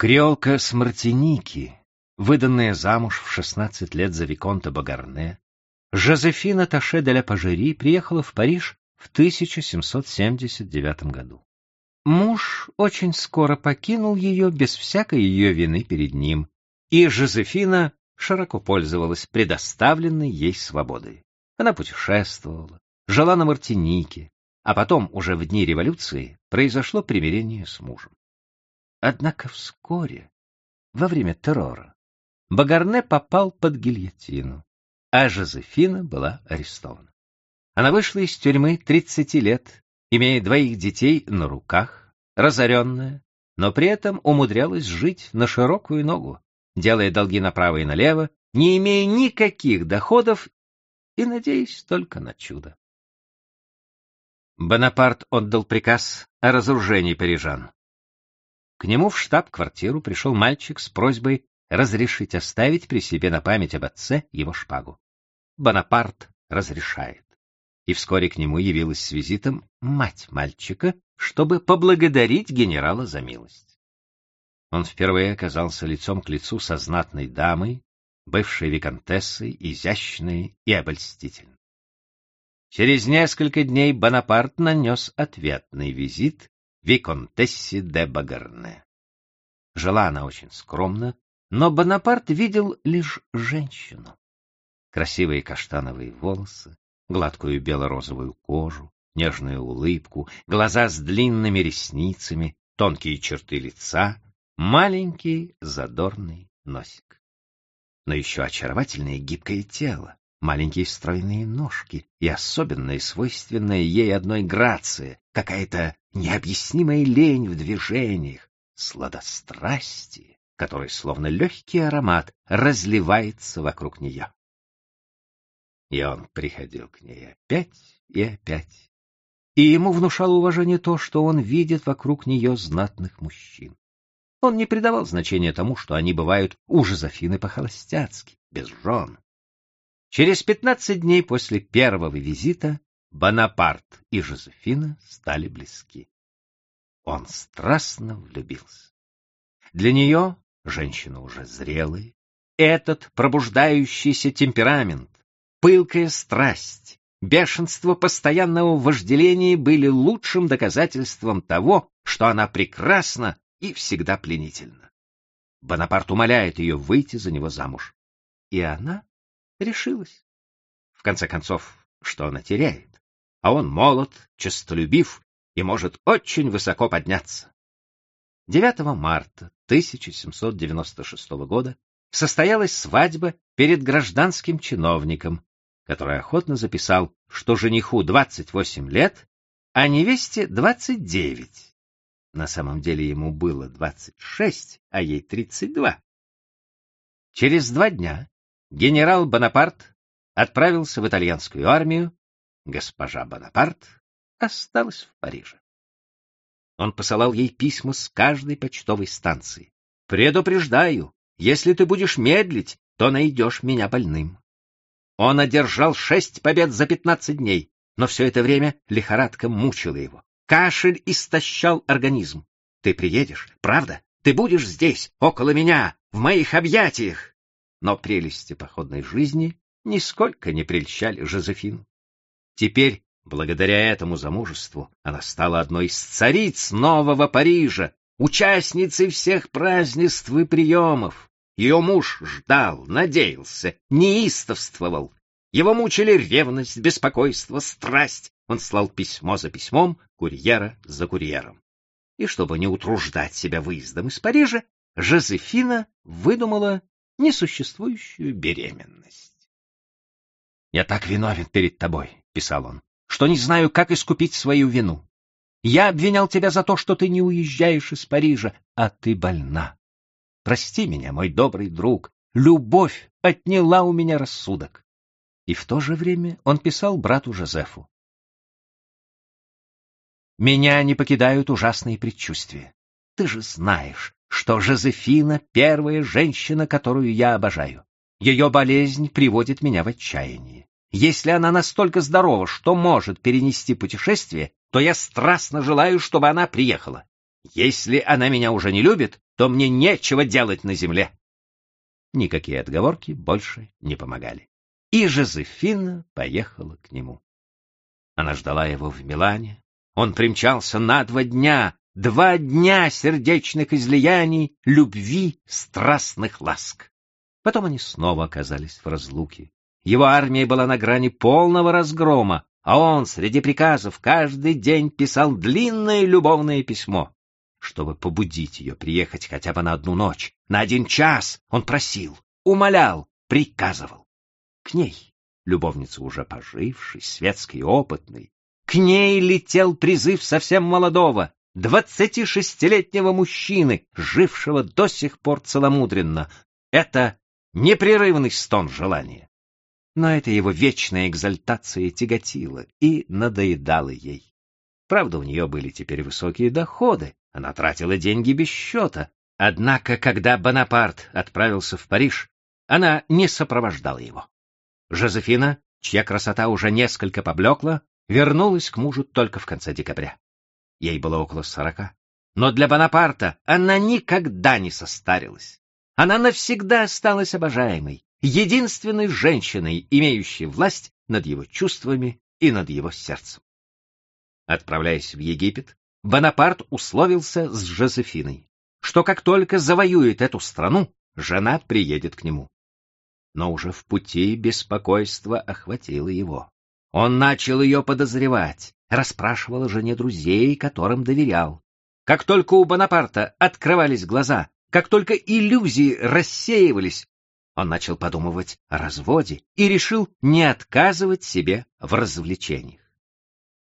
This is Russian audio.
Креолка с Мартиники, выданная замуж в 16 лет за Виконта Багарне, Жозефина Таше де ля Пажери приехала в Париж в 1779 году. Муж очень скоро покинул ее без всякой ее вины перед ним, и Жозефина широко пользовалась предоставленной ей свободой. Она путешествовала, жила на Мартинике, а потом, уже в дни революции, произошло примирение с мужем. Однако вскоре, во время террора, Багарне попал под гильотину, а Жозефина была арестована. Она вышла из тюрьмы 30 лет, имея двоих детей на руках, разоренная, но при этом умудрялась жить на широкую ногу, делая долги направо и налево, не имея никаких доходов и надеясь только на чудо. Бонапарт отдал приказ о разоружении парижан. К нему в штаб-квартиру пришел мальчик с просьбой разрешить оставить при себе на память об отце его шпагу. Бонапарт разрешает. И вскоре к нему явилась с визитом мать мальчика, чтобы поблагодарить генерала за милость. Он впервые оказался лицом к лицу со знатной дамой, бывшей виконтессой, изящной и обольстительной. Через несколько дней Бонапарт нанес ответный визит виконтессе де Багарне. Жила она очень скромно, но Бонапарт видел лишь женщину. Красивые каштановые волосы, гладкую бело-розовую кожу, нежную улыбку, глаза с длинными ресницами, тонкие черты лица, маленький задорный носик. Но еще очаровательное гибкое тело, маленькие стройные ножки и особенная, свойственная ей одной грация, какая-то необъяснимая лень в движениях, сладострастие, которое, словно легкий аромат, разливается вокруг нее. И он приходил к ней опять и опять. И ему внушало уважение то, что он видит вокруг нее знатных мужчин. Он не придавал значения тому, что они бывают у Жозефины по-холостяцки, без жен. Через пятнадцать дней после первого визита Бонапарт и Жозефина стали близки. Он страстно влюбился. Для нее, женщина уже зрелая, этот пробуждающийся темперамент, пылкая страсть, бешенство постоянного вожделения были лучшим доказательством того, что она прекрасна и всегда пленительна. Бонапарт умоляет ее выйти за него замуж. И она решилась. В конце концов, что она теряет? А он молод, честолюбив и может очень высоко подняться. 9 марта 1796 года состоялась свадьба перед гражданским чиновником, который охотно записал, что жениху 28 лет, а невесте 29. На самом деле ему было 26, а ей 32. Через два дня генерал Бонапарт отправился в итальянскую армию, госпожа Бонапарт осталась в Париже. Он посылал ей письма с каждой почтовой станции. «Предупреждаю, если ты будешь медлить, то найдешь меня больным. Он одержал шесть побед за пятнадцать дней, но все это время лихорадка мучила его. Кашель истощал организм. Ты приедешь, правда? Ты будешь здесь, около меня, в моих объятиях. Но прелести походной жизни нисколько не прельщали Жозефину. Теперь, благодаря этому замужеству, она стала одной из цариц нового Парижа, участницей всех празднеств и приемов. Ее муж ждал, надеялся, неистовствовал. Его мучили ревность, беспокойство, страсть. Он слал письмо за письмом, курьера за курьером. И чтобы не утруждать себя выездом из Парижа, Жозефина выдумала несуществующую беременность. «Я так виновен перед тобой», — писал он, — «что не знаю, как искупить свою вину. Я обвинял тебя за то, что ты не уезжаешь из Парижа, а ты больна. Прости меня, мой добрый друг, любовь отняла у меня рассудок. И в то же время он писал брату Жозефу. Меня не покидают ужасные предчувствия. Ты же знаешь, что Жозефина — первая женщина, которую я обожаю. Ее болезнь приводит меня в отчаяние. Если она настолько здорова, что может перенести путешествие, то я страстно желаю, чтобы она приехала. Если она меня уже не любит, то мне нечего делать на земле. Никакие отговорки больше не помогали. И Жозефина поехала к нему. Она ждала его в Милане. Он примчался на два дня, два дня сердечных излияний, любви, страстных ласк. Потом они снова оказались в разлуке. Его армия была на грани полного разгрома, а он среди приказов каждый день писал длинное любовное письмо. Чтобы побудить ее приехать хотя бы на одну ночь, на один час, он просил, умолял, приказывал. К ней, любовница уже пожившей, светской и опытной, к ней летел призыв совсем молодого, двадцати шестилетнего мужчины, жившего до сих пор целомудренно. Это непрерывный стон желания. Но эта его вечная экзальтация тяготила и надоедала ей. Правда, у нее были теперь высокие доходы, она тратила деньги без счета. Однако, когда Бонапарт отправился в Париж, она не сопровождала его. Жозефина, чья красота уже несколько поблекла, вернулась к мужу только в конце декабря. Ей было около сорока. Но для Бонапарта она никогда не состарилась. Она навсегда осталась обожаемой, единственной женщиной, имеющей власть над его чувствами и над его сердцем. Отправляясь в Египет, Бонапарт условился с Жозефиной, что как только завоюет эту страну, жена приедет к нему. Но уже в пути беспокойство охватило его. Он начал ее подозревать, расспрашивал о жене друзей, которым доверял. Как только у Бонапарта открывались глаза, как только иллюзии рассеивались, он начал подумывать о разводе и решил не отказывать себе в развлечениях.